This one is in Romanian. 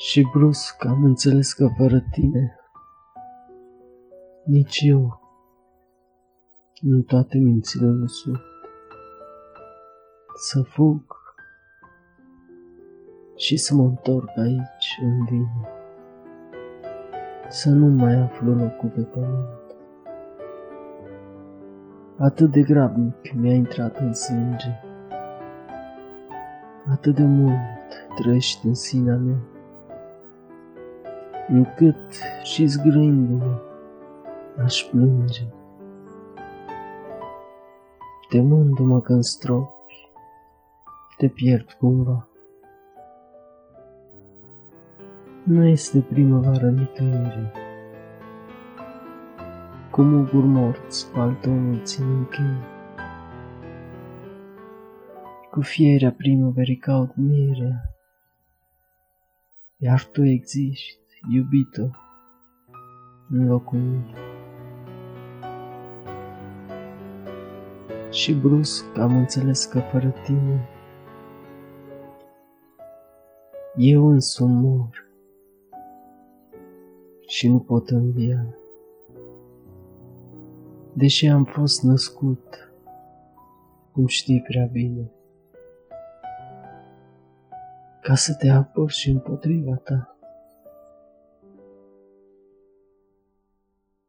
Și brusc am înțeles că fără tine, nici eu, în toate mințile nu sunt. Să fug și să mă întorc aici, în vine, să nu mai aflu locul pe pământ. Atât de grabnic mi-a intrat în sânge, atât de mult trăiești în sinea mea, încât și zgrăindu-mă aș plânge. Temându-mă că în stropi te pierd cumva. Nu este primăvară nicăieri, cu muguri morți paltonul țin închei. Cu fierea primăverii caut mirea, iar tu existi, iubito, în locul meu. Și brusc am înțeles că fără tine eu însumi mor și nu pot învia. Deși am fost născut, cum știi prea bine, ca să te apăr și împotriva ta.